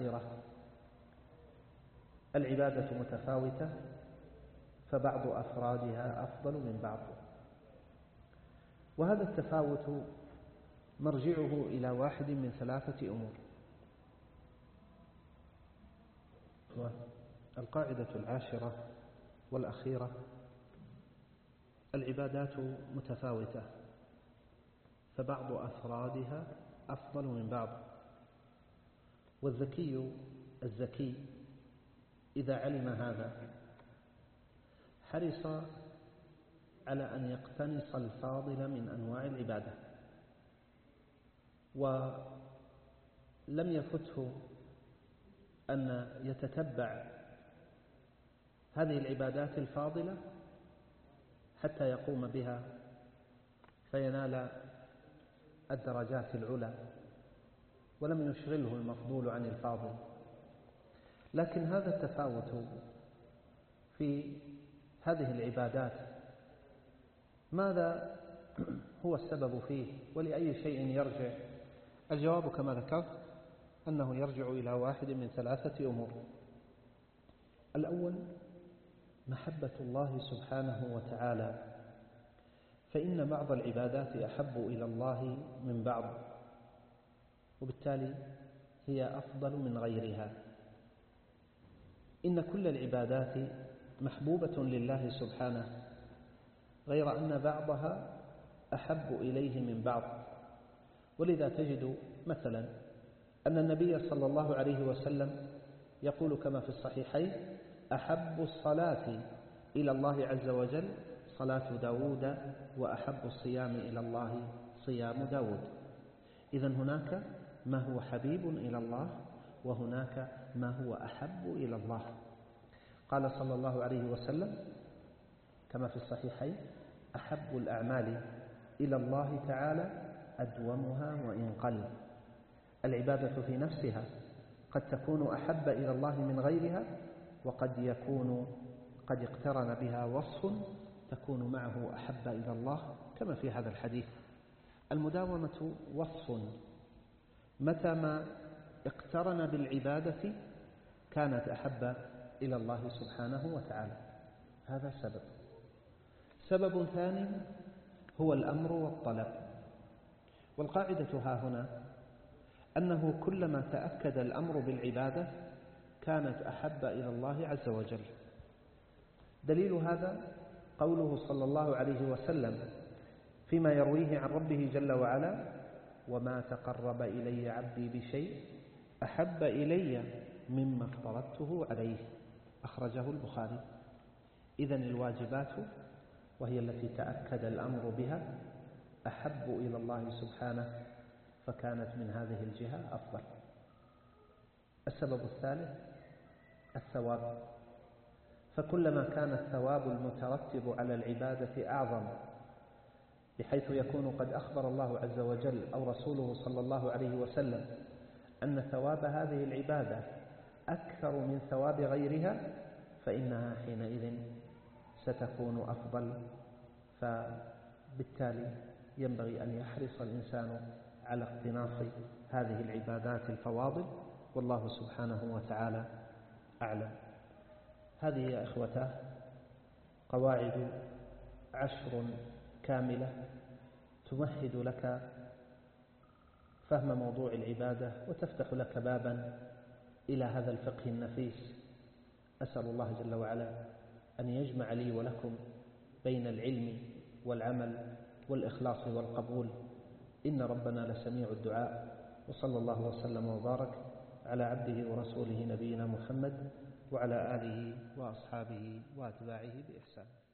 والأخيرة العبادة متفاوتة فبعض أفرادها أفضل من بعض. وهذا التفاوت مرجعه إلى واحد من ثلاثة أمور. القاعدة العاشرة والأخيرة. العبادات متفاوتة فبعض أفرادها أفضل من بعض. والذكي الذكي. إذا علم هذا حرص على أن يقتنص الفاضل من أنواع العبادة ولم يفته أن يتتبع هذه العبادات الفاضلة حتى يقوم بها فينال الدرجات العلى. ولم يشغله المفضول عن الفاضل. لكن هذا التفاوت في هذه العبادات ماذا هو السبب فيه؟ ولأي شيء يرجع؟ الجواب كما ذكرت أنه يرجع إلى واحد من ثلاثة أمور. الأول محبة الله سبحانه وتعالى. فإن بعض العبادات أحب إلى الله من بعض. وبالتالي هي أفضل من غيرها. إن كل العبادات محبوبة لله سبحانه غير أن بعضها أحب إليه من بعض. ولذا تجد مثلا أن النبي صلى الله عليه وسلم يقول كما في الصحيحين أحب الصلاة إلى الله عز وجل صلاة داود وأحب الصيام إلى الله صيام داود. إذا هناك ما هو حبيب إلى الله وهناك ما هو أحب إلى الله. قال صلى الله عليه وسلم كما في الصحيحين أحب الأعمال إلى الله تعالى أدومها وإن قل. العبادة في نفسها قد تكون أحب إلى الله من غيرها وقد يكون قد اقترن بها وصف تكون معه أحب إلى الله كما في هذا الحديث. المداومة وصف متى ما اقترن بالعبادة كانت أحب إلى الله سبحانه وتعالى. هذا سبب. سبب ثاني هو الأمر والطلب. والقاعدة ها هنا أنه كلما تأكد الأمر بالعبادة كانت أحب إلى الله عز وجل. دليل هذا قوله صلى الله عليه وسلم فيما يرويه عن ربه جل وعلا وما تقرب إلي عبدي بشيء أحب إلي مما افترضته عليه أخرجه البخاري. إذا الواجبات وهي التي تأكد الأمر بها أحب إلى الله سبحانه فكانت من هذه الجهة أفضل. السبب الثالث الثواب. فكلما كان الثواب المترتب على العبادة أعظم بحيث يكون قد أخبر الله عز وجل أو رسوله صلى الله عليه وسلم أن ثواب هذه العبادة أكثر من ثواب غيرها فإنها حينئذ ستكون أفضل. فبالتالي ينبغي أن يحرص الإنسان على اقتناص هذه العبادات الفواضل. والله سبحانه وتعالى أعلم. هذه يا إخوته قواعد عشر كاملة تمهد لك فهم موضوع العبادة وتفتح لك بابا إلى هذا الفقه النفيس. أسأل الله جل وعلا أن يجمع لي ولكم بين العلم والعمل والإخلاص والقبول. إن ربنا لسميع الدعاء وصلى الله وسلم وبارك على عبده ورسوله نبينا محمد وعلى آله وأصحابه وأتباعه بإحسان.